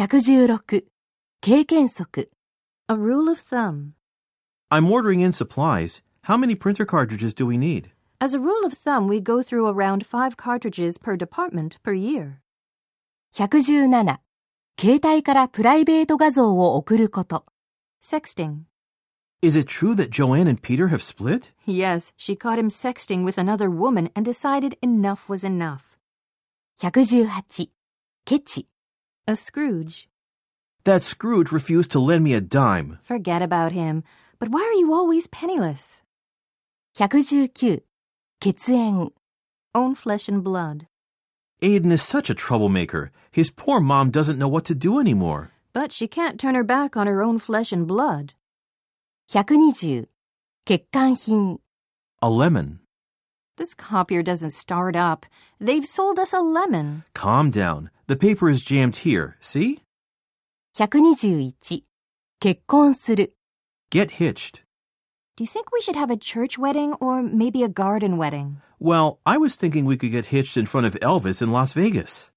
116経験則 A rule of thumb. I'm ordering in supplies. How many printer cartridges do we need? As a rule of thumb, we go through around five cartridges per department per year. 117携帯からプライベート画像を送ること Sexting. Is it true that Joanne and Peter have split? Yes, she caught him sexting with another woman and decided enough was enough. 118ケチ A Scrooge. That Scrooge refused to lend me a dime. Forget about him. But why are you always penniless? 119血縁 Own flesh and blood. Aiden is such a troublemaker. His poor mom doesn't know what to do anymore. But she can't turn her back on her own flesh and blood. 120欠陥品 A lemon. This copier doesn't start up. They've sold us a lemon. Calm down. The paper is jammed here. See? 121結婚する Get hitched. Do you think we should have a church wedding or maybe a garden wedding? Well, I was thinking we could get hitched in front of Elvis in Las Vegas.